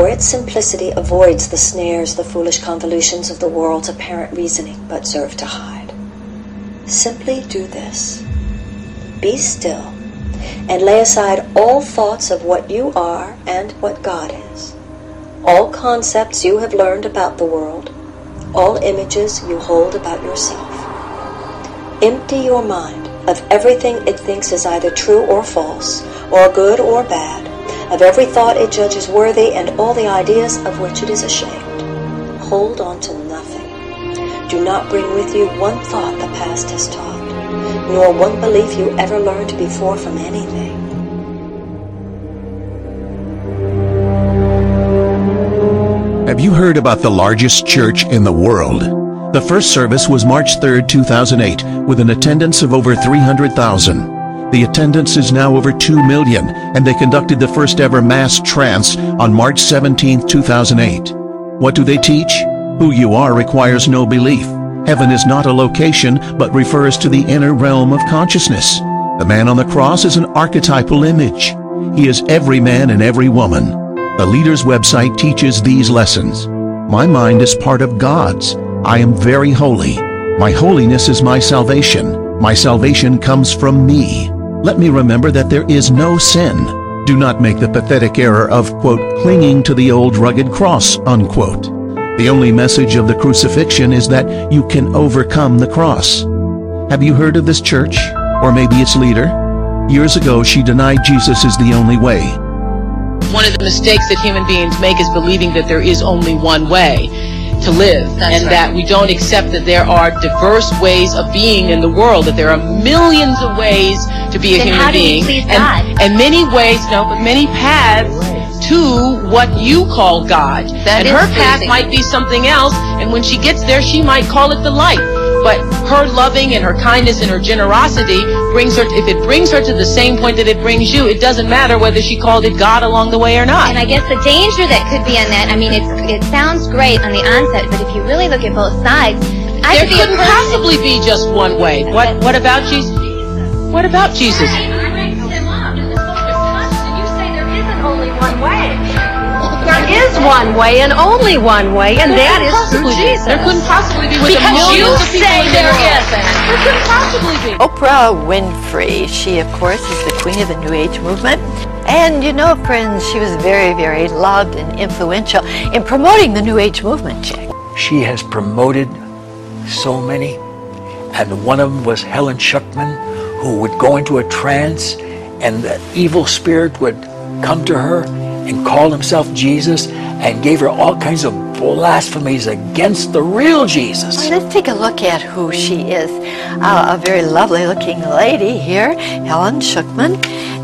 for its simplicity avoids the snares, the foolish convolutions of the world's apparent reasoning, but serve to hide. Simply do this. Be still and lay aside all thoughts of what you are and what God is, all concepts you have learned about the world, all images you hold about yourself. Empty your mind of everything it thinks is either true or false, or good or bad, of every thought it judges worthy, and all the ideas of which it is ashamed. Hold on to nothing. Do not bring with you one thought the past has taught, nor one belief you ever learned before from anything. Have you heard about the largest church in the world? The first service was March 3, 2008, with an attendance of over 300,000. The attendance is now over 2 million, and they conducted the first ever mass trance on March 17, 2008. What do they teach? Who you are requires no belief. Heaven is not a location, but refers to the inner realm of consciousness. The man on the cross is an archetypal image. He is every man and every woman. The leader's website teaches these lessons. My mind is part of God's. I am very holy. My holiness is my salvation. My salvation comes from me. Let me remember that there is no sin. Do not make the pathetic error of, quote, clinging to the old rugged cross, unquote. The only message of the crucifixion is that you can overcome the cross. Have you heard of this church? Or maybe its leader? Years ago, she denied Jesus is the only way. One of the mistakes that human beings make is believing that there is only one way to live That's and right. that we don't accept that there are diverse ways of being in the world, that there are millions of ways to be a Then human how do being. and, and many ways, no, but many paths to what you call God. That and her path might be something else, and when she gets there, she might call it the light. But her loving and her kindness and her generosity brings her, if it brings her to the same point that it brings you, it doesn't matter whether she called it God along the way or not. And I guess the danger that could be on that, I mean, it's, it sounds great on the onset, but if you really look at both sides, I there could couldn't possibly be just one way. What what about Jesus? What about Jesus? Is one way and only one way, and that is through Possibly be. Jesus. There couldn't possibly be with the Because you of people say in the there world. isn't. There couldn't possibly be. Oprah Winfrey, she of course is the queen of the New Age movement. And you know, friends, she was very, very loved and influential in promoting the New Age movement, Jack. She has promoted so many, and one of them was Helen Schucman, who would go into a trance, and the evil spirit would come to her and called himself Jesus, and gave her all kinds of blasphemies against the real Jesus. Let's take a look at who she is. Uh, a very lovely looking lady here, Helen Schucman.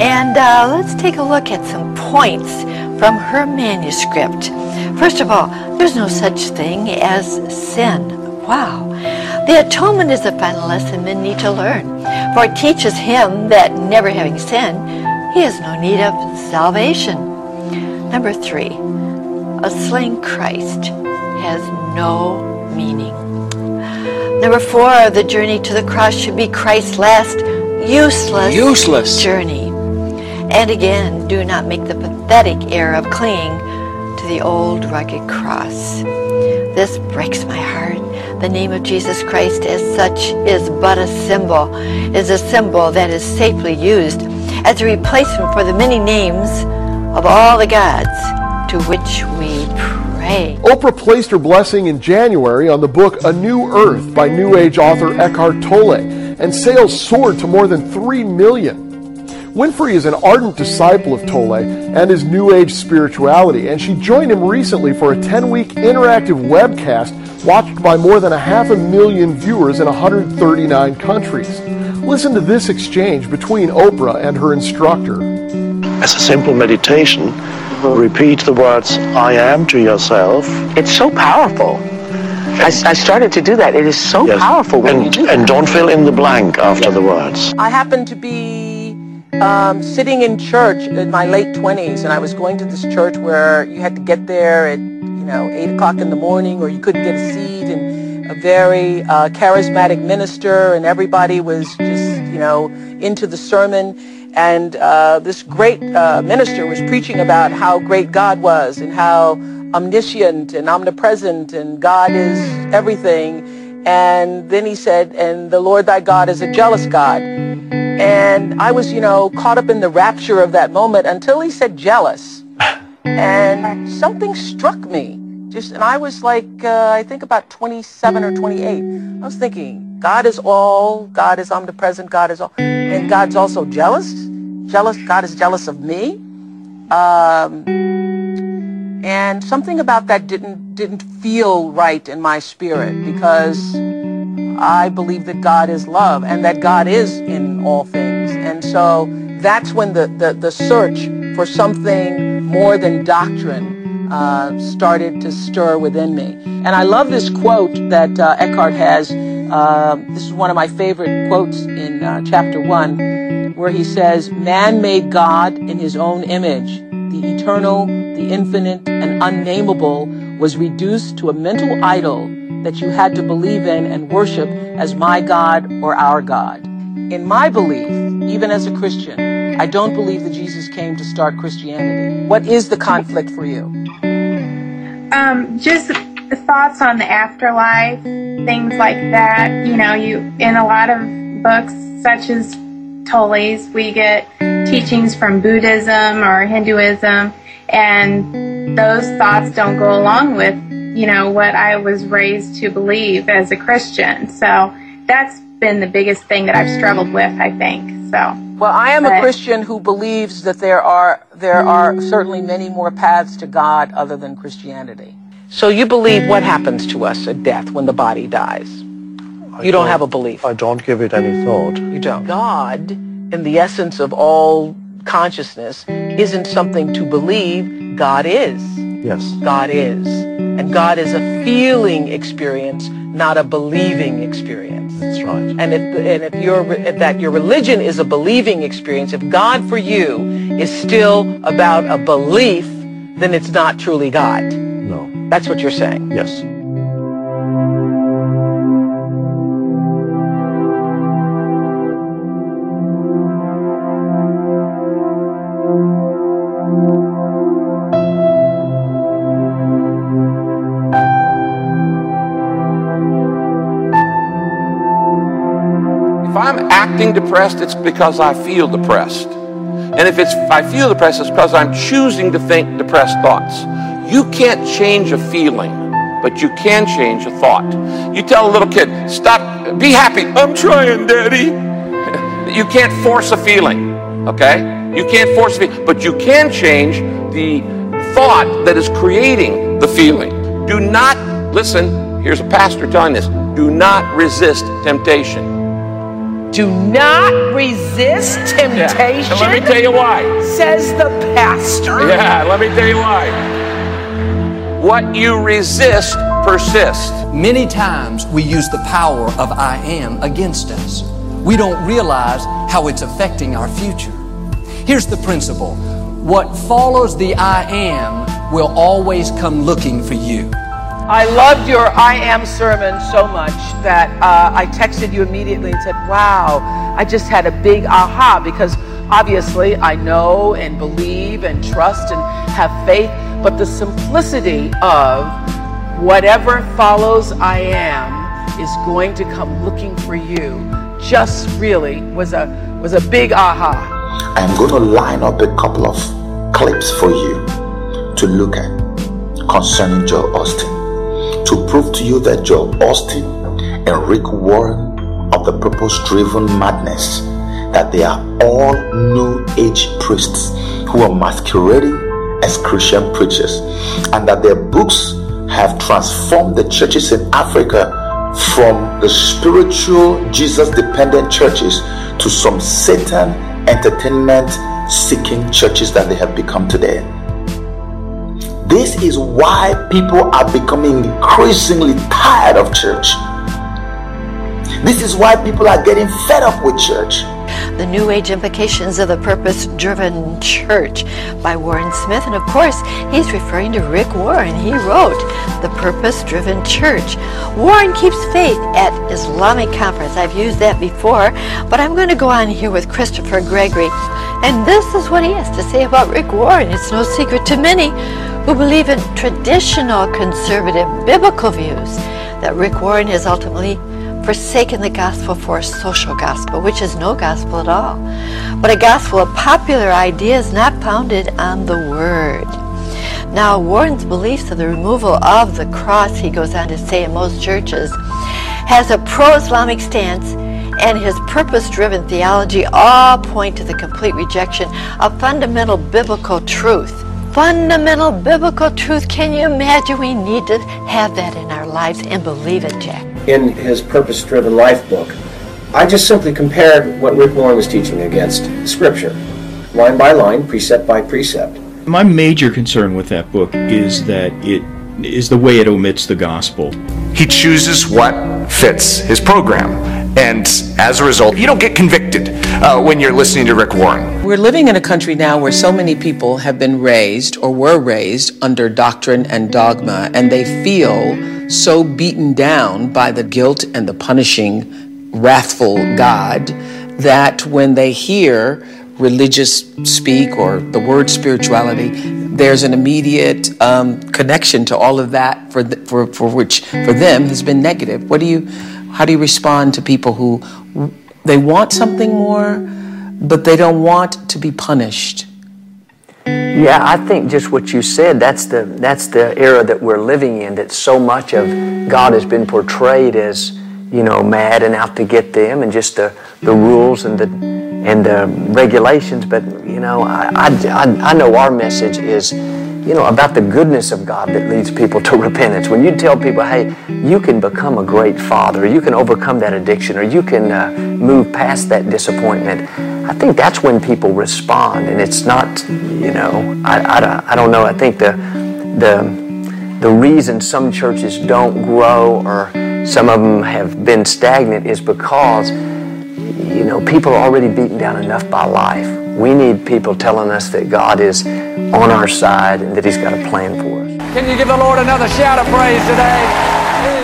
And uh, let's take a look at some points from her manuscript. First of all, there's no such thing as sin. Wow. The atonement is the final lesson men need to learn, for it teaches him that never having sinned, he has no need of salvation. Number three, a slain Christ has no meaning. Number four, the journey to the cross should be Christ's last useless, Useless. journey. And again, do not make the pathetic error of clinging to the old rugged cross. This breaks my heart. The name of Jesus Christ as such is but a symbol, is a symbol that is safely used as a replacement for the many names of all the gods to which we pray. Oprah placed her blessing in January on the book A New Earth by New Age author Eckhart Tolle, and sales soared to more than 3 million. Winfrey is an ardent disciple of Tolle and his New Age spirituality, and she joined him recently for a 10 week interactive webcast watched by more than a half a million viewers in 139 countries. Listen to this exchange between Oprah and her instructor. As a simple meditation, repeat the words I am to yourself. It's so powerful. I, I started to do that. It is so Yes. powerful when you and, do that. and don't fill in the blank after the words. I happened to be um, sitting in church in my late 20s, and I was going to this church where you had to get there at, you know, 8 o'clock in the morning, or you couldn't get a seat, and a very uh, charismatic minister, and everybody was just, you know, into the sermon. And uh, this great uh, minister was preaching about how great God was and how omniscient and omnipresent and God is everything. And then he said, and the Lord thy God is a jealous God. And I was, you know, caught up in the rapture of that moment until he said jealous. And something struck me. Just, and I was like, uh, I think about 27 or 28. I was thinking, God is all, God is omnipresent, God is all, and God's also jealous. Jealous, God is jealous of me. Um, and something about that didn't didn't feel right in my spirit because I believe that God is love and that God is in all things. And so that's when the, the, the search for something more than doctrine uh, started to stir within me. And I love this quote that uh, Eckhart has. Uh, this is one of my favorite quotes in uh, chapter one, where he says, Man made God in his own image. The eternal, the infinite, and unnameable was reduced to a mental idol that you had to believe in and worship as my God or our God. In my belief, even as a Christian, I don't believe that Jesus came to start Christianity. What is the conflict for you? Um, just the thoughts on the afterlife, things like that. You know, you in a lot of books such as Tolle's, we get teachings from Buddhism or Hinduism, and those thoughts don't go along with, you know, what I was raised to believe as a Christian. So that's been the biggest thing that I've struggled with, I think. So. Well, I am but, a Christian who believes that there are there are certainly many more paths to God other than Christianity. So you believe what happens to us at death when the body dies? I you don't have a belief. I don't give it any thought. You don't. God, in the essence of all consciousness, isn't something to believe. God is. Yes. God is. And God is a feeling experience, not a believing experience. That's right. And if, and if, your, that your religion is a believing experience, if God for you is still about a belief, then it's not truly God. No. That's what you're saying. Yes. I'm depressed, it's because I feel depressed. And if it's I feel depressed, it's because I'm choosing to think depressed thoughts. You can't change a feeling, but you can change a thought. You tell a little kid, stop, be happy. I'm trying, Daddy. you can't force a feeling, okay? You can't force a feeling, but you can change the thought that is creating the feeling. Do not, listen, here's a pastor telling this, do not resist temptation. Do not resist temptation. And let me tell you why. Says the pastor. Yeah, let me tell you why. What you resist persists. Many times we use the power of I am against us. We don't realize how it's affecting our future. Here's the principle what follows the I am will always come looking for you. I loved your I am sermon so much that uh, I texted you immediately and said, Wow, I just had a big aha because obviously I know and believe and trust and have faith, but the simplicity of whatever follows I am is going to come looking for you just really was a was a big aha. I'm going to line up a couple of clips for you to look at concerning Joel Osteen to prove to you that Joel Osteen and Rick Warren of the purpose driven madness that they are all new age priests who are masquerading as Christian preachers and that their books have transformed the churches in Africa from the spiritual Jesus dependent churches to some Satan entertainment seeking churches that they have become today. This is why people are becoming increasingly tired of church. This is why people are getting fed up with church. The New Age Implications of the Purpose Driven Church by Warren Smith. And of course, he's referring to Rick Warren. He wrote The Purpose Driven Church. Warren keeps faith at Islamic Conference. I've used that before, but I'm going to go on here with Christopher Gregory. And this is what he has to say about Rick Warren. It's no secret to many who believe in traditional conservative biblical views that Rick Warren has ultimately forsaken the gospel for a social gospel, which is no gospel at all, but a gospel of popular ideas not founded on the Word. Now, Warren's beliefs of the removal of the cross, he goes on to say in most churches, has a pro Islamic stance and his purpose driven theology all point to the complete rejection of fundamental biblical truth. Fundamental biblical truth. Can you imagine? We need to have that in our lives and believe it, Jack. In his purpose driven life book, I just simply compared what Rick Warren was teaching against Scripture, line by line, precept by precept. My major concern with that book is that it is the way it omits the gospel. He chooses what fits his program. And as a result, you don't get convicted uh, when you're listening to Rick Warren. We're living in a country now where so many people have been raised or were raised under doctrine and dogma, and they feel so beaten down by the guilt and the punishing, wrathful God that when they hear religious speak or the word spirituality, there's an immediate um, connection to all of that for, for, for which for them has been negative. What do you, how do you respond to people who they want something more, but they don't want to be punished? Yeah, I think just what you said, that's the, that's the era that we're living in, that so much of God has been portrayed as, you know, mad and out to get them and just the, the rules and the, and the regulations. But, you know, I, I, I know our message is, you know, about the goodness of God that leads people to repentance. When you tell people, hey, you can become a great father, you can overcome that addiction, or you can uh, move past that disappointment, I think that's when people respond. And it's not, you know, I, I, I don't know. I think the, the, the reason some churches don't grow or some of them have been stagnant is because, you know, people are already beaten down enough by life. We need people telling us that God is on our side and that He's got a plan for us. Can you give the Lord another shout of praise today?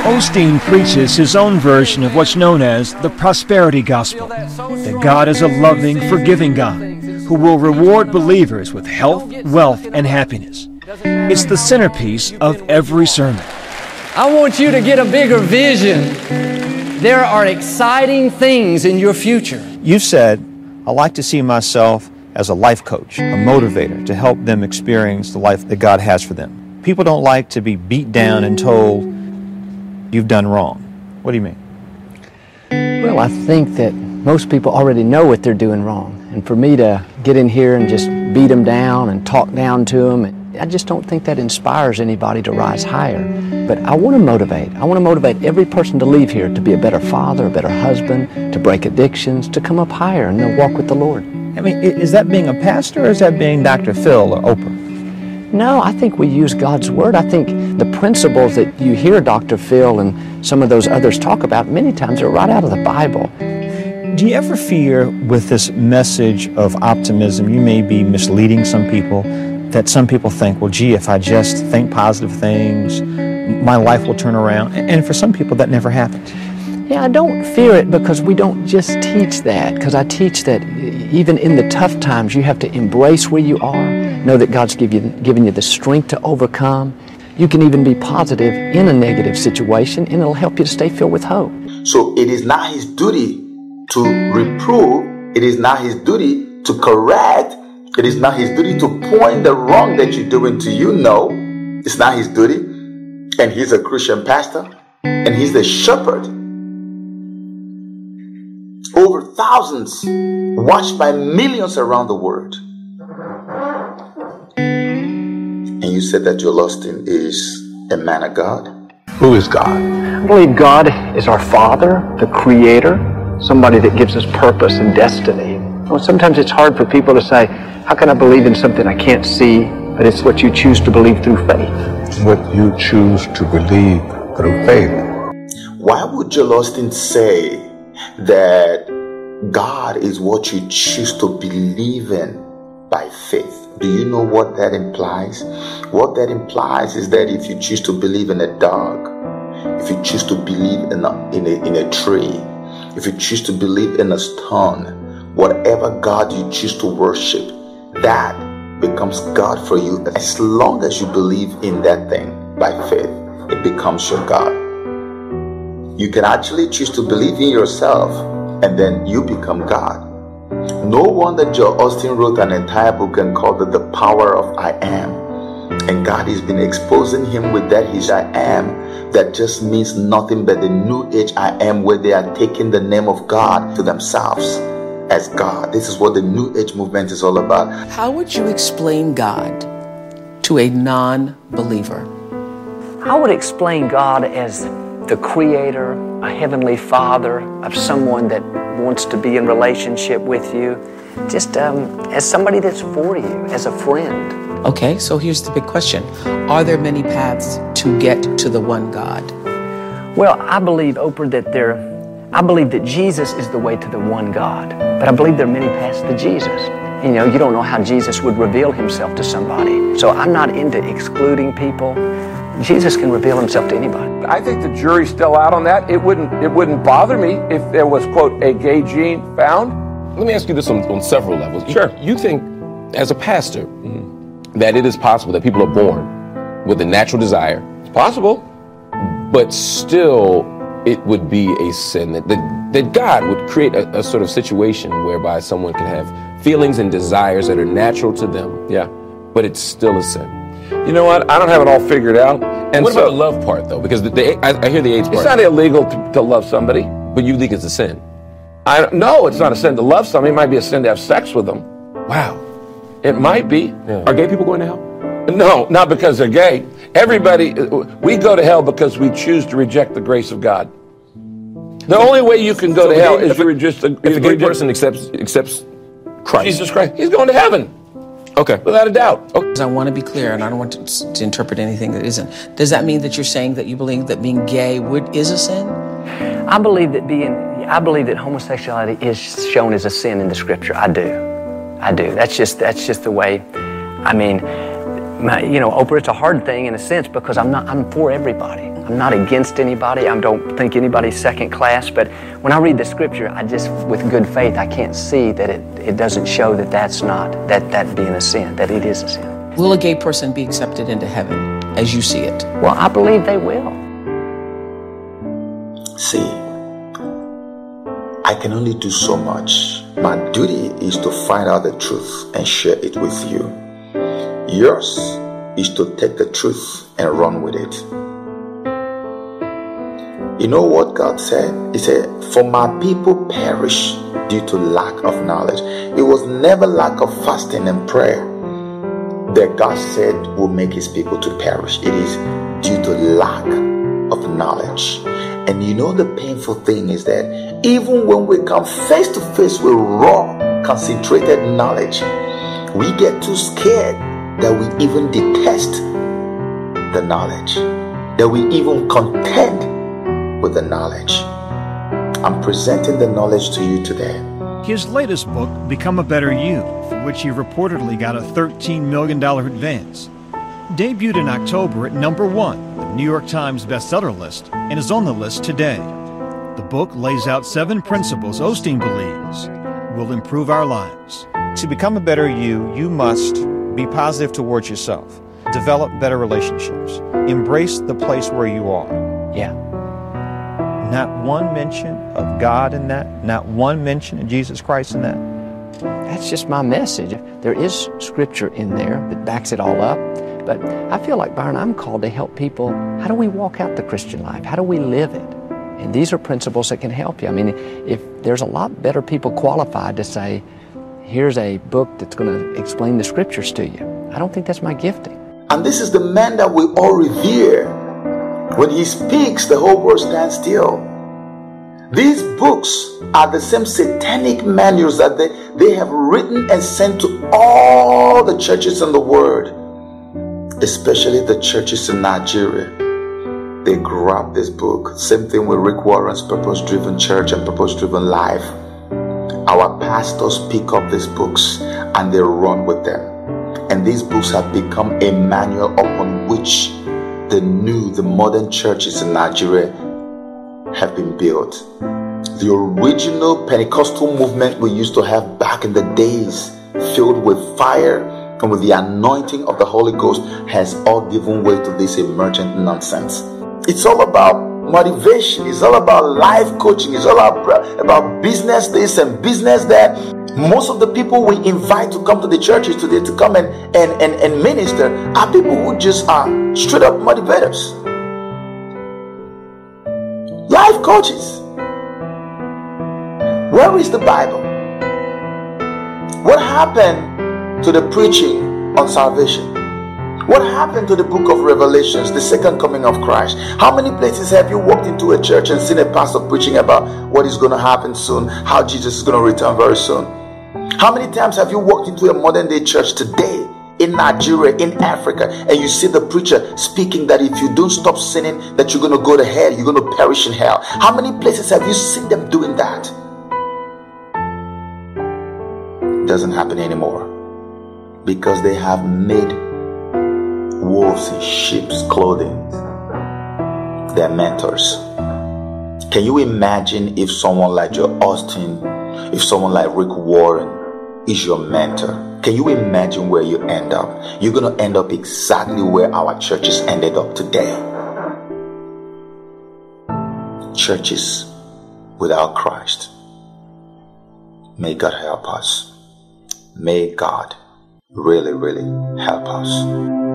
Osteen preaches his own version of what's known as the prosperity gospel that God is a loving, forgiving God who will reward believers with health, wealth, and happiness. It's the centerpiece of every sermon. I want you to get a bigger vision. There are exciting things in your future. You've said, I like to see myself as a life coach, a motivator to help them experience the life that God has for them. People don't like to be beat down and told you've done wrong. What do you mean? Well, I think that most people already know what they're doing wrong. And for me to get in here and just beat them down and talk down to them, I just don't think that inspires anybody to rise higher. But I want to motivate. I want to motivate every person to leave here to be a better father, a better husband, to break addictions, to come up higher and walk with the Lord. I mean, is that being a pastor or is that being Dr. Phil or Oprah? No, I think we use God's Word. I think the principles that you hear Dr. Phil and some of those others talk about many times are right out of the Bible. Do you ever fear with this message of optimism, you may be misleading some people, that some people think, well, gee, if I just think positive things, my life will turn around? And for some people, that never happens. Yeah, I don't fear it because we don't just teach that. Because I teach that even in the tough times, you have to embrace where you are, know that God's give you, given you the strength to overcome. You can even be positive in a negative situation, and it'll help you to stay filled with hope. So it is not his duty to reprove, it is not his duty to correct, it is not his duty to point the wrong that you're doing to you. No, it's not his duty. And he's a Christian pastor, and he's the shepherd over thousands, watched by millions around the world. And you said that Joel Osteen is a man of God. Who is God? I believe God is our Father, the Creator, somebody that gives us purpose and destiny. Well, sometimes it's hard for people to say, How can I believe in something I can't see? But it's what you choose to believe through faith. What you choose to believe through faith. Why would Joel Osteen say that God is what you choose to believe in by faith. Do you know what that implies? What that implies is that if you choose to believe in a dog, if you choose to believe in a, in a, in a tree, if you choose to believe in a stone, whatever God you choose to worship, that becomes God for you. As long as you believe in that thing by faith, it becomes your God. You can actually choose to believe in yourself and then you become God. No wonder Joel Osteen wrote an entire book and called it The Power of I Am. And God has been exposing him with that his I am that just means nothing but the new age I am where they are taking the name of God to themselves as God. This is what the new age movement is all about. How would you explain God to a non believer? I would explain God as the creator, a heavenly father, of someone that wants to be in relationship with you, just um, as somebody that's for you, as a friend. Okay, so here's the big question Are there many paths to get to the one God? Well, I believe, Oprah, that there, I believe that Jesus is the way to the one God. But I believe there are many paths to Jesus. You know, you don't know how Jesus would reveal himself to somebody. So I'm not into excluding people. Jesus can reveal himself to anybody. I think the jury's still out on that. It wouldn't it wouldn't bother me if there was quote a gay gene found. Let me ask you this on, on several levels. Sure. You, you think, as a pastor, mm-hmm. that it is possible that people are born with a natural desire? It's possible. But still, it would be a sin that, that, that God would create a, a sort of situation whereby someone can have feelings and desires that are natural to them. Yeah. But it's still a sin. You know what? I don't have it all figured out. And what so, about the love part, though? Because the, the I, I, hear the AIDS part. It's not illegal to, to, love somebody. But you think it's a sin? I No, it's not a sin to love somebody. It might be a sin to have sex with them. Wow. It might be. Yeah. Are gay people going to hell? No, not because they're gay. Everybody, we go to hell because we choose to reject the grace of God. The only way you can go so to hell is to reject the. If a gay person accepts accepts Christ, Jesus Christ, he's going to heaven. Okay. Without a doubt. Okay. I want to be clear, and I don't want to, to, interpret anything that isn't. Does that mean that you're saying that you believe that being gay would is a sin? I believe that being, I believe that homosexuality is shown as a sin in the Scripture. I do, I do. That's just that's just the way. I mean, my, you know, Oprah, it's a hard thing in a sense because I'm not. I'm for everybody. I'm not against anybody. I don't think anybody's second class. But when I read the scripture, I just, with good faith, I can't see that it, it doesn't show that that's not, that that being a sin, that it is a sin. Will a gay person be accepted into heaven as you see it? Well, I believe they will. See, I can only do so much. My duty is to find out the truth and share it with you. Yours is to take the truth and run with it. You know what God said? He said, For my people perish due to lack of knowledge. It was never lack of fasting and prayer that God said will make his people to perish. It is due to lack of knowledge. And you know the painful thing is that even when we come face to face with raw, concentrated knowledge, we get too scared that we even detest the knowledge, that we even contend with the knowledge. I'm presenting the knowledge to you today. His latest book, Become a Better You, for which he reportedly got a $13 million advance, debuted in October at number one the New York Times bestseller list and is on the list today. The book lays out seven principles Osteen believes will improve our lives. To become a better you, you must be positive towards yourself, develop better relationships, embrace the place where you are. Yeah. Not one mention of God in that, not one mention of Jesus Christ in that. That's just my message. There is scripture in there that backs it all up. But I feel like, Byron, I'm called to help people. How do we walk out the Christian life? How do we live it? And these are principles that can help you. I mean, if there's a lot better people qualified to say, here's a book that's going to explain the scriptures to you. I don't think that's my gifting. And this is the man that we all revere. When he speaks, the whole world stands still. These books are the same satanic manuals that they, they have written and sent to all the churches in the world, especially the churches in Nigeria. They grab this book. Same thing with Rick Warren's Purpose Driven Church and Purpose Driven Life. Our pastors pick up these books and they run with them. And these books have become a manual upon which the new, the modern churches in Nigeria have been built. the original Pentecostal movement we used to have back in the days, filled with fire and with the anointing of the Holy Ghost, has all given way to this emergent nonsense. It's all about motivation, it's all about life coaching, it's all about, business this and business that. Most of the people we invite to come to the churches today to come and, and, and, and minister are people who just are straight up motivators. Life coaches. Where is the Bible? What happened to the preaching on salvation? What happened to the book of Revelations, the second coming of Christ? How many places have you walked into a church and seen a pastor preaching about what is going to happen soon, how Jesus is going to return very soon? How many times have you walked into a modern day church today in Nigeria, in Africa, and you see the preacher speaking that if you don't stop sinning, that you're going to go to hell, you're going to perish in hell? How many places have you seen them doing that? It doesn't happen anymore because they have made wolves in sheep's clothing their mentors. Can you imagine if someone like Joel Osteen, if someone like Rick Warren is your mentor? Can you imagine where you end up? You're going to end up exactly where our churches ended up today. Churches without Christ. May God help us. May God really, really help us.